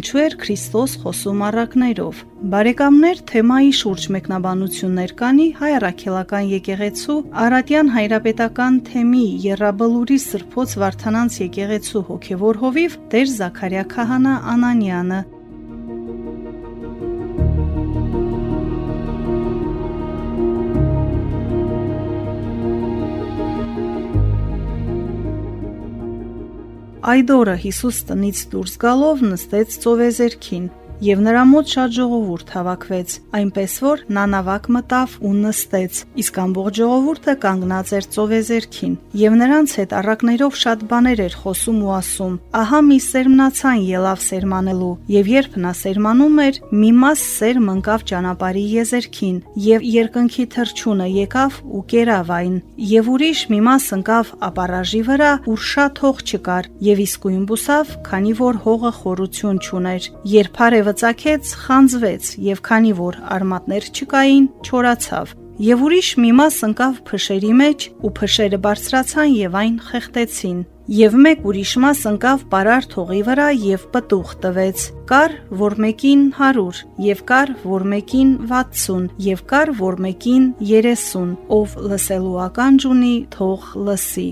Ինչու էր Քրիստոս խոսում առակներով։ Բարեկամներ, թեմայի շուրջ մեկնաբանություններ կանի հայ առաքելական եկեղեցու Արատյան հայրապետական թեմի Եռաբլուրի Սրբոց Վարդանանց եկեղեցու հոգևոր հովիվ Տեր Զաքարիա Քահանա Անանյանը։ Այդ օրը Հիսուս տնից դուրս գալով նստեց ծովեզերքին եւ նրա մոտ շատ ժողովուրդ հավաքվեց, այնպես որ նա նավակ մտավ ու նստեց, իսկ ամբողջ ժողովուրդը կանգնած էր ծովեզերքին, եւ նրանց հետ առակներով շատ բաներ էր խոսում ու ասում. Ահա մի սերմնացան ելավ սերմանելու, եւ երբ նա սերմանում էր, մի մաս սերմ ընկավ ճանապարհի եզերքին, եւ երկնքի թրջունը եկավ ու կերավ այն, եւ ուրիշ մի մաս ընկավ ապարաժի վրա, ուր շատ հող չկար, եւ իսկույն բուսավ, քանի որ հողը խորություն չուներ։ Երբ արևը ծակեց, խանձվեց եւ քանի որ արմատներ չկային, չորացավ։ Եվ ուրիշ մի մաս ընկավ փշերի մեջ ու փշերը բարձրացան եւ այն խեղտեցին։ Եվ մեկ ուրիշ մաս ընկավ պարար թողի վրա եւ պտուղ տվեց։ Կար, որ մեկին 100, եւ կար, որ մեկին 60, եւ կար, որ մեկին 30, ով լսելու ականջ ունի, թող լսի։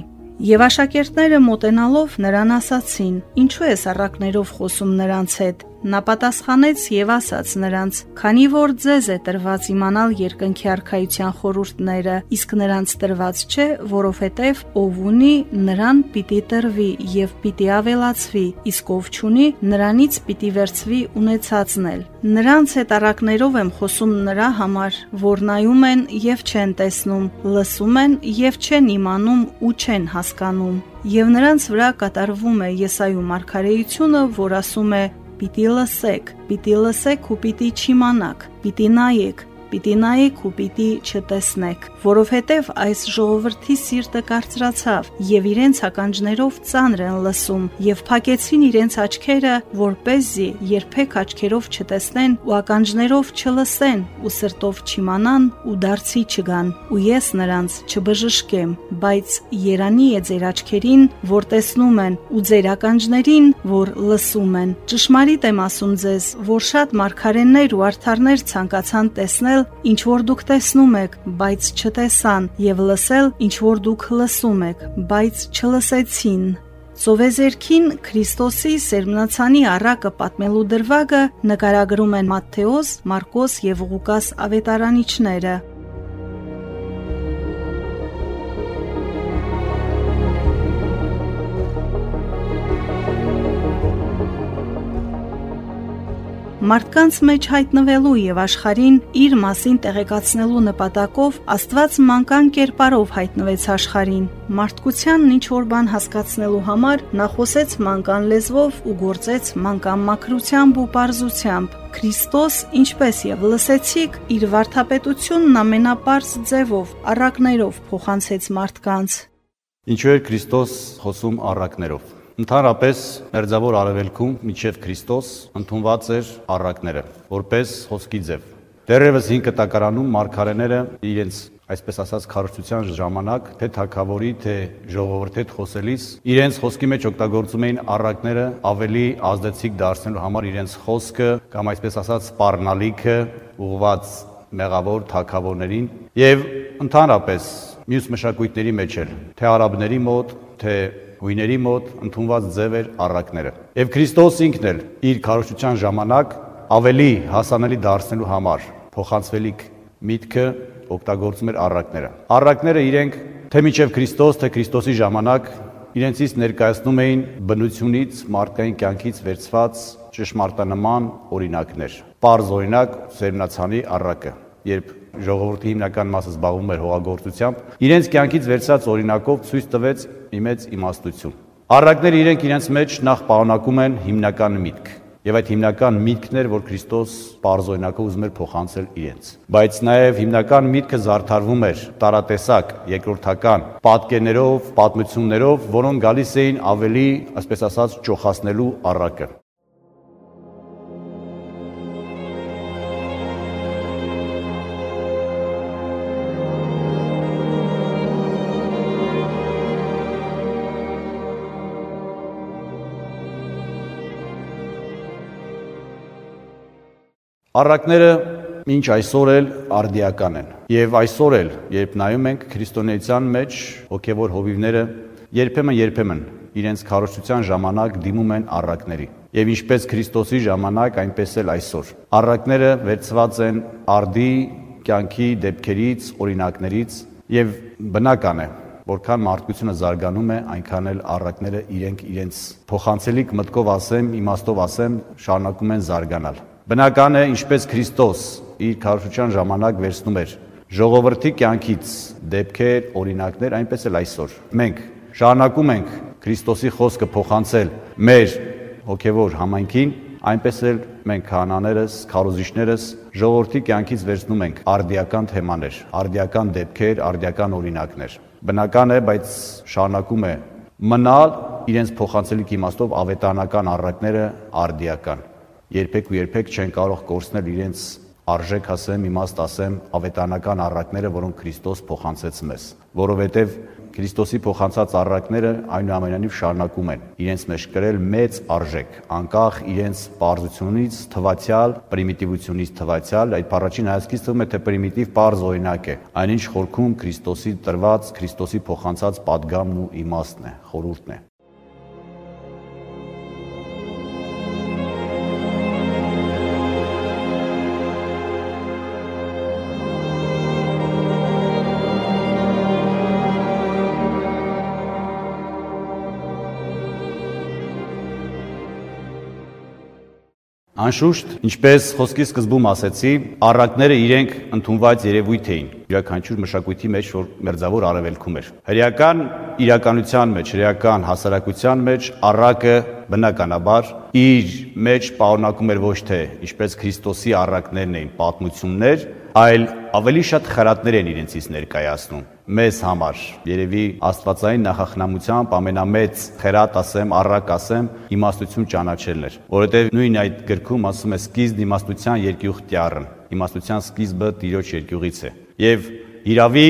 Եվ աշակերտները մոտենալով նրան ասացին. Ինչու ես առակներով խոսում նրանց հետ։ Նա պատասխանեց եւ ասաց նրանց. Քանի որ ձեզ է տրված իմանալ երկնքի արքայության խորուրդները, իսկ նրանց տրված չէ, որովհետեւ ով ունի, նրան պիտի տրվի եւ պիտի ավելացվի, իսկ ով չունի, նրանից պիտի վերցվի ունեցածն էլ։ Նրանց հետ առակներով եմ խոսում նրա համար, որ նայում են եւ չեն տեսնում, լսում են եւ չեն իմանում ու չեն հասկանում։ Եվ նրանց վրա կատարվում է Եսայու մարգարեությունը, որ ասում է Պիտի լսեք, պիտի լսեք ու պիտի չիմանաք, պիտի նայեք, պիտի նայեք ու պիտի չտեսնեք, որովհետև այս ժողովրդի սիրտը կարծրացավ եւ իրենց ականջներով ծանր են լսում եւ փակեցին իրենց աչքերը, որ เป զի երբեք աչքերով չտեսնեն ու ականջներով չլսեն ու սրտով չիմանան ու դարձի չգան ու ես նրանց չբժշկեմ, բայց Երանի է ձեր աչքերին, որ տեսնում են ու ձեր ականջներին, որ լսում են։ Ճշմարիտ եմ ասում ձեզ, որ շատ մարգարեններ ու արդարներ ցանկացան տեսնել տեսնել, ինչ որ դուք տեսնում եք, բայց չտեսան, եւ լսել, ինչ որ դուք լսում եք, բայց չլսեցին։ Սովեզերքին Քրիստոսի սերմնացանի առակը պատմելու դրվագը նկարագրում են Մատթեոս, Մարկոս եւ Ղուկաս ավետարանիչները։ Մարդկանց մեջ հայտնվելու եւ աշխարհին իր մասին տեղեկացնելու նպատակով Աստված մանկան կերպարով հայտնվեց աշխարհին։ Մարդկությանն ինչ որ բան հասկացնելու համար նա խոսեց մանկան լեզվով ու գործեց մանկան մակրությամբ ու པարզությամբ։ Քրիստոս, ինչպես եւ լսեցիք, իր վարթապետությունն ամենապարզ ձևով, առակներով փոխանցեց մարդկանց։ Ինչու է Քրիստոս խոսում առակներով։ Ընդհանրապես Մերձավոր Արևելքում միջև Քրիստոս ընդունված էր առակները, որպես հոսքի ձև։ Դեռևս 5 կտակարանում մարգարեները իրենց այսպես ասած քարոշչության ժամանակ թե թակավորի, թե ժողովրդի հետ խոսելիս իրենց խոսքի մեջ օգտագործում էին առակները ավելի ազդեցիկ դարձնելու համար իրենց խոսքը կամ այսպես ասած սպառնալիքը ուղված մեղավոր թակավորներին եւ ընդհանրապես մյուս մշակույթների մեջ էլ թե արաբների մոտ, թե հույների մոտ ընդունված ձև էր առակները։ Եվ Քրիստոս ինքն էլ իր քարոշչության ժամանակ ավելի հասանելի դարձնելու համար փոխանցվելիք միտքը օգտագործում էր առակները։ Առակները իրենք թե միջև Քրիստոս, թե Քրիստոսի ժամանակ իրենցից ներկայացնում էին բնությունից, մարդկային կյանքից վերցված ճշմարտանման օրինակներ։ Պարզ օրինակ Սերնացանի առակը, երբ ժողովրդի հիմնական մասը զբաղվում էր հողագործությամբ, իրենց կյանքից վերցած օրինակով ցույց տվեց մի մեծ իմաստություն։ Առակները իրենք իրենց մեջ նախ պարունակում են հիմնական միտք։ Եվ այդ հիմնական միտքն էր, որ Քրիստոս բարձօրինակը ուզում էր փոխանցել իրենց։ Բայց նաև հիմնական միտքը զարդարվում էր տարատեսակ, երկրորդական պատկերներով, պատմություններով, որոնք գալիս էին ավելի, այսպես ասած, ճոխացնելու առակը։ Առակները ինչ այսօր էլ արդիական են։ Եվ այսօր էլ, երբ նայում ենք քրիստոնեության մեջ հոգևոր հովիվները երբեմն երբեմն իրենց քարոշչության ժամանակ դիմում են առակների։ Եվ ինչպես Քրիստոսի ժամանակ, այնպես էլ այսօր։ Առակները վերծված են արդի կյանքի դեպքերից, օրինակներից եւ բնական է, որքան մարդկությունը զարգանում է, այնքան էլ առակները իրենք իրենց փոխանցելիք մտքով ասեմ, իմաստով ասեմ, շարունակում են զարգանալ։ Բնական է, ինչպես Քրիստոս իր քարոշչության ժամանակ վերցնում էր. ժողովրդի կյանքից դեպքեր, օրինակներ, այնպես էլ այսօր։ Մենք շարունակում ենք Քրիստոսի խոսքը փոխանցել մեր հոգևոր համայնքին, այնպես էլ մենք քահանաներս, քարոզիչներս ժողովրդի կյանքից վերցնում ենք արդիական թեմաներ, արդիական դեպքեր, արդիական օրինակներ։ Բնական է, բայց շարունակում է մնալ իրենց փոխանցելիք իմաստով ավետարանական առակները արդիական երբեք ու երբեք չեն կարող կորցնել իրենց արժեք ասեմ, իմաստ ասեմ, ավետարանական առակները, որոնք Քրիստոս փոխանցեց մեզ, որովհետև Քրիստոսի փոխանցած առակները այնուամենայնիվ շարունակում են իրենց մեջ կրել մեծ արժեք, անկախ իրենց པարզությունից, թվացial, պրիմիտիվությունից թվացial, այդ առաջին հայացքից թվում է թե պրիմիտիվ པարզ օրինակ է, այնինչ խորքում Քրիստոսի տրված, Քրիստոսի փոխանցած падգամն ու իմաստն է, խորհուրդն է։ Անշուշտ, ինչպես խոսքի սկզբում ասեցի, առակները իրենք ընդունված երևույթ էին յուրաքանչյուր մշակույթի մեջ, որ մերձավոր արևելքում էր։ Հրեական իրականության մեջ, հրեական հասարակության մեջ առակը բնականաբար իր մեջ պարունակում էր ոչ թե ինչպես Քրիստոսի առակներն էին պատմություններ, այլ ավելի շատ խրատներ են իրենցից ներկայացնում մեզ համար երևի աստվածային նախախնամությամբ ամենամեծ խերատ ասեմ, առակ ասեմ, իմաստություն ճանաչելն էր, որովհետև նույն այդ գրքում ասում է սկիզբ իմաստության երկյուղ տյառն, իմաստության սկիզբը Տիրոջ երկյուղից է։ Եվ իրավի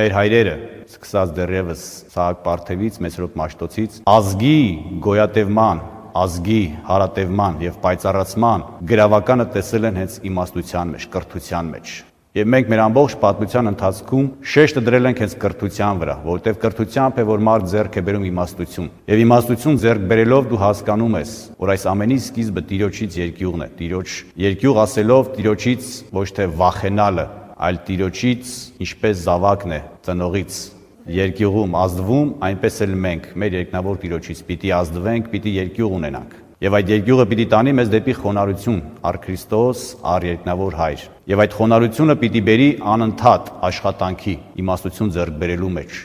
մեր հայրերը սկսած դեռևս Սահակ Պարթևից, Մեսրոպ Մաշտոցից ազգի գոյատևման ազգի հարատևման եւ պայծառացման գրավականը տեսել են հենց իմաստության մեջ, կրթության մեջ։ Եվ մենք մեր ամբողջ պատմության ընթացքում շեշտը դրել ենք հենց կրթության վրա, որովհետև կրթությամբ է որ մարդ ձեռք է բերում իմաստություն։ Եվ իմաստություն ձեռք բերելով դու հասկանում ես, որ այս ամենի սկիզբը Տիրոջից երկյուղն է։ Տիրոջ երկյուղ ասելով Տիրոջից ոչ թե վախենալը, այլ Տիրոջից ինչպես զավակն է ծնողից երկյուղում ազդվում, այնպես էլ մենք մեր երկնավոր Տիրոջից պիտի ազդվենք, պիտի երկյուղ ունենանք։ Եվ այդ երկյուղը պիտի տանի մեզ դեպի խոնարհություն, առ Քրիստոս, առ երկնավոր Հայր։ Եվ այդ խոնարհությունը պիտի բերի անընդհատ աշխատանքի, իմաստություն ձեռք բերելու մեջ։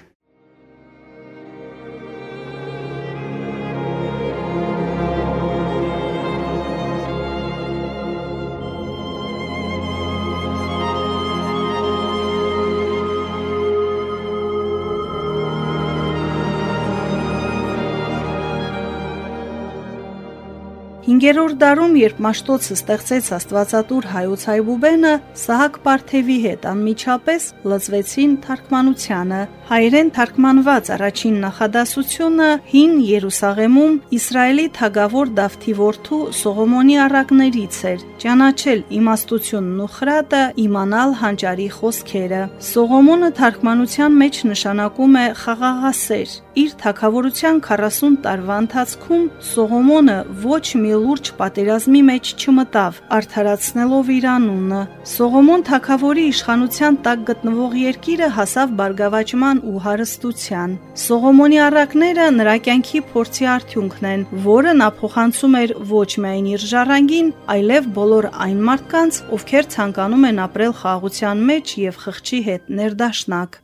Հինգերորդ դարում, երբ Մաշտոցը ստեղծեց Աստվածատուր հայոց հայբուբենը, Սահակ Պարթևի հետ անմիջապես լծվեցին թարգմանությանը։ Հայերեն թարգմանված առաջին նախադասությունը հին Երուսաղեմում Իսրայելի թագավոր Դավթի որդու Սողոմոնի առակներից էր՝ ճանաչել իմաստությունն ու խրատը, իմանալ հանճարի խոսքերը։ Սողոմոնը թարգմանության մեջ նշանակում է խաղաղասեր։ Իր թագավորության 40 տարվա ընթացքում Սողոմոնը ոչ մի լուրջ պատերազմի մեջ չմտավ, արդարացնելով իր անունը։ Սողոմոն թագավորի իշխանության տակ գտնվող երկիրը հասավ բարգավաճման ու հարստության։ Սողոմոնի առակները նրա կյանքի փորձի արդյունքն են, որը նա փոխանցում էր ոչ միայն իր ժառանգին, այլև բոլոր այն մարդկանց, ովքեր ցանկանում են ապրել խաղաղության մեջ եւ խղճի հետ ներդաշնակ։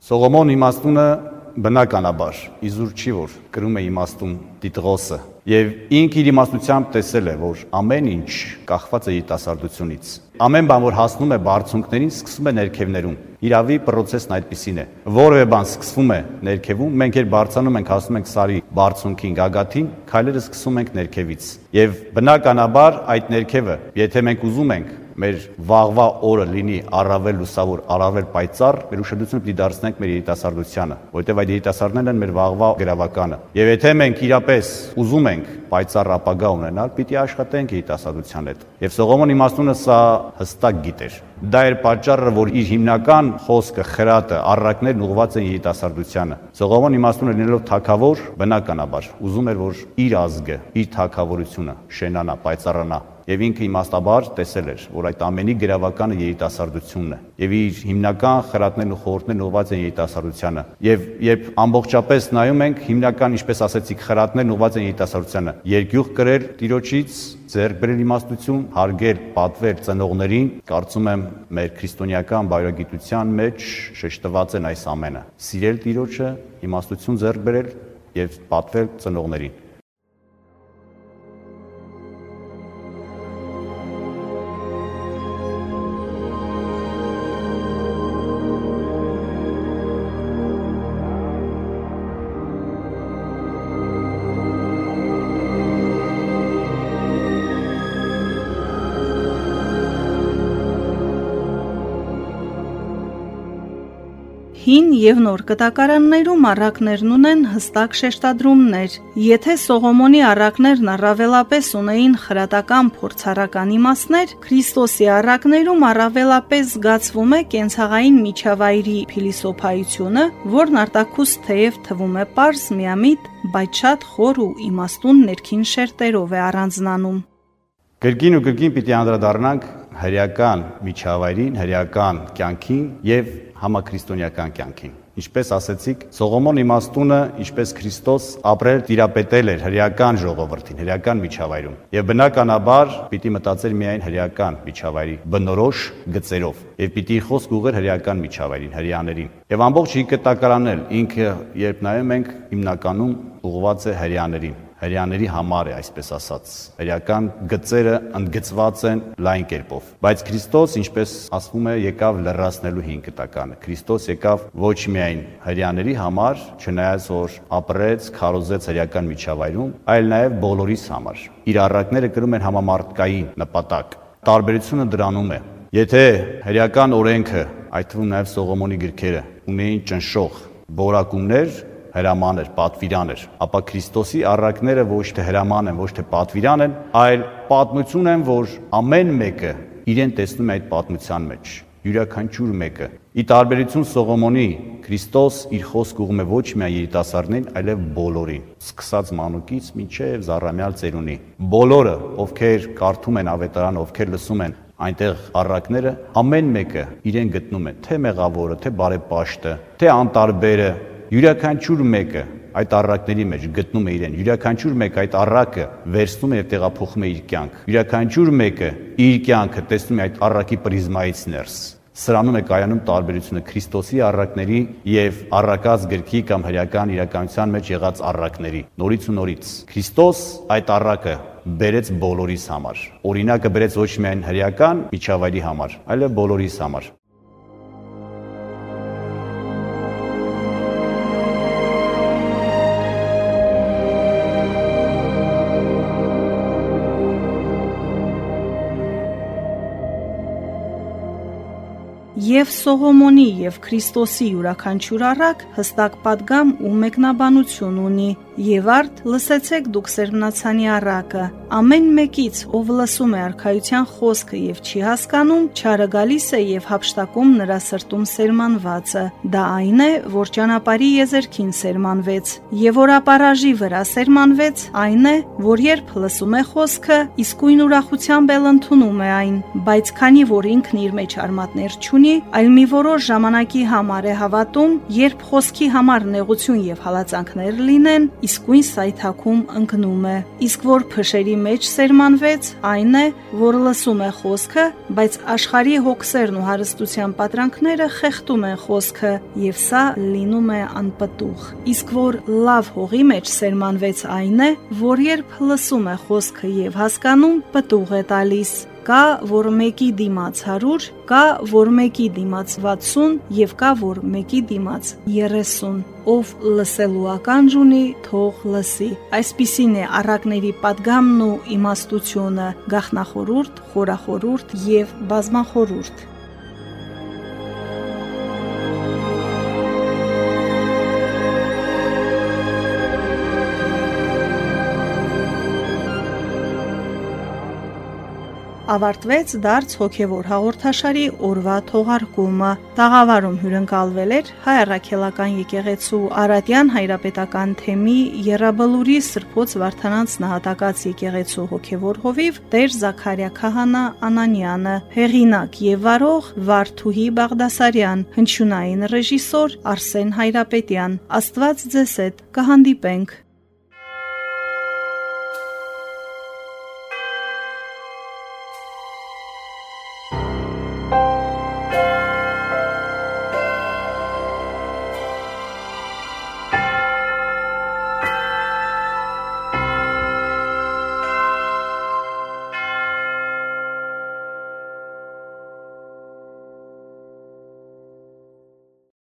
Սողոմոն իմաստունը բնականաբար իզուր չի որ կրում է իմաստուն Տիտղոսը եւ ինք իր իմաստությամբ տեսել է որ ամեն ինչ կախված է երիտասարդությունից ամեն բան որ հասնում է բարձունքներին սկսում է ներքևներում իրավի process-ն այդպեսին է. Որևէ բան սկսվում է ներքևում մենք երբ բարձանում ենք հասնում ենք սարի բարձունքին գագաթին քայլերը սկսում ենք ներքևից եւ բնականաբար այդ ներքևը եթե մենք ուզում ենք մեր վաղվա օրը լինի առավել լուսավոր, առավել պայծառ, մեր ուշադրությունը պիտի դարձնենք մեր երիտասարդությանը, որովհետև այդ երիտասարդներն են մեր վաղվա գրավականը։ Եվ եթե մենք իրապես ուզում ենք պայծառ ապագա ունենալ, պիտի աշխատենք երիտասարդության հետ։ Եվ Սողոմոն իմաստունը սա հստակ գիտեր։ Դա էր պատճառը, որ իր հիմնական խոսքը, խրատը, առակներն ուղղված են երիտասարդությանը։ Սողոմոն իմաստունը լինելով թակավոր, բնականաբար ուզում էր, որ իր ազգը, իր թակավորությունը շենանա, պայծառանա եւ ինքը իմաստաբար տեսել էր, որ այդ ամենի գրավականը երիտասարդությունն է եւ իր հիմնական խրատներն ու խորհուրդներն ուղղված են երիտասարդությանը եւ երբ ամբողջապես նայում ենք հիմնական ինչպես ասեցիք խրատներն ուղղված են երիտասարդությանը երկյուղ կրել տիրոջից ձեռք բերել իմաստություն, հարգել, պատվել ծնողներին, կարծում եմ մեր քրիստոնեական բայրագիտության մեջ շեշտված են այս ամենը։ Սիրել Տիրոջը, իմաստություն ձեռք բերել եւ պատվել ծնողներին։ եւ նոր կտակարաններում առակներն ունեն հստակ շեշտադրումներ։ Եթե Սողոմոնի առակներն առավելապես ունեին խրատական փորձառական իմաստներ, Քրիստոսի առակներում առավելապես զգացվում է կենցաղային միջավայրի փիլիսոփայությունը, որն արտակուս թեև թվում է པարզ միամիտ, բայց շատ խոր ու իմաստուն ներքին շերտերով է առանձնանում։ Գրգին ու գրգին պիտի անդրադառնանք հրեական միջավայրին, հրեական կյանքին եւ համաքրիստոնեական կյանքին։ Ինչպես ասեցիք, Սողոմոն իմաստունը, ինչպես Քրիստոս, ապրել դիրապետել էր հրեական ժողովրդին, հրեական միջավայրում։ Եվ բնականաբար պիտի մտածեր միայն հրեական միջավայրի բնորոշ գծերով, եւ պիտի խոսք ուղղեր հրեական միջավայրին, հрьяաներին։ Եվ ամբողջ հիկտակարանն ինքը, երբ նայում ենք, հիմնականում ուղղված է հрьяաներին հрьяաների համար է, այսպես ասած։ Հрьяական գծերը ընդգծված են լայն կերպով։ Բայց Քրիստոս, ինչպես ասվում է, եկավ լրացնելու հին կտականը։ Քրիստոս եկավ ոչ միայն հрьяաների համար, չնայած որ ապրեց, քարոզեց հрьяական միջավայրում, այլ նաև բոլորիս համար։ Իր առակները կրում են համամարտկային նպատակ։ Տարբերությունը դրանում է, Եթե հրեական օրենքը, այդ թվում նաև Սողոմոնի գրքերը, ունեին ճնշող բորակումներ, հրաման էր, պատվիրան էր, ապա Քրիստոսի առակները ոչ թե հրաման են, ոչ թե պատվիրան են, այլ պատմություն են, որ ամեն մեկը իրեն տեսնում է այդ պատմության մեջ յուրաքանչյուր մեկը։ Ի տարբերություն Սողոմոնի, Քրիստոս իր խոսք ուղում է ոչ միայն երիտասարդներին, այլև բոլորին, սկսած մանուկից մինչև զառամյալ ծերունի։ Բոլորը, ովքեր կարդում են ավետարան, ովքեր լսում են այնտեղ առակները, ամեն մեկը իրեն գտնում է, թե մեղավորը, թե բարեպաշտը, թե անտարբերը, յուրաքանչյուր մեկը այդ առակների մեջ գտնում է իրեն յուրաքանչյուր մեկ այդ առակը վերցնում է եւ տեղափոխում է իր կյանք յուրաքանչյուր մեկը իր կյանքը տեսնում է այդ առակի պրիզմայից ներս սրանում է կայանում տարբերությունը Քրիստոսի առակների եւ առակած գրքի կամ հրեական իրականության մեջ եղած առակների նորից ու նորից Քրիստոս այդ առակը բերեց բոլորիս համար օրինակը բերեց ոչ միայն հրեական միջավայրի համար այլև բոլորիս համար եւ Սողոմոնի եւ Քրիստոսի յուրաքանչյուր առակ հստակ падգամ ու մեկնաբանություն ունի։ Եվ արդ լսեցեք դուք Սերմնացանի առակը, ամեն մեկից, ով լսում է արխայության խոսքը եւ չի հասկանում, չարը գալիս է եւ հապշտակում նրա սրտում սերմանվածը։ Դա այն է, որ ճանապարհի եզերքին սերմանվեց, եւ որ ապարաժի վրա սերմանվեց, այն է, որ երբ լսում է խոսքը, իսկույն ուրախությամբ էլ ընդունում է այն, բայց քանի որ ինքն իր մեջ արմատներ չունի, այլ մի որոշ ժամանակի համար է հավատում, երբ խոսքի համար նեղություն եւ հալածանքներ լինեն, իսկույն սայթակում ընկնում է։ Իսկ որ փշերի մեջ սերմանվեց, այն է, որ լսում է խոսքը, բայց աշխարհի հոգսերն ու հարստության պատրանքները խեղդում են խոսքը, եւ սա լինում է անպտուղ։ Իսկ որ լավ հողի մեջ սերմանվեց այն է, որ երբ լսում է խոսքը եւ հասկանում, պտուղ է տալիս կա որ մեկի դիմաց 100, կա որ մեկի դիմաց 60 եւ կա որ մեկի դիմաց 30։ Ով լսելու ականջ ունի, թող լսի։ Այսպիսին է առակների падգամն ու իմաստությունը՝ գախնախորուրդ, խորախորուրդ եւ բազմախորուրդ։ ավարտվեց դարձ հոգևոր հաղորդաշարի օրվա թողարկումը։ Տաղավարում հյուրընկալվել էր Հայ Առաքելական եկեղեցու Արատյան հայրապետական թեմի Եռաբլուրի Սրբոց Վարդանանց նահատակած եկեղեցու հոգևոր հովիվ Տեր Զաքարիա Քահանա Անանյանը, հեղինակ եւ վարող Վարդուհի Բաղդասարյան, հնչյունային ռեժիսոր Արսեն Հայրապետյան։ Աստված ձեզ հետ կհանդիպենք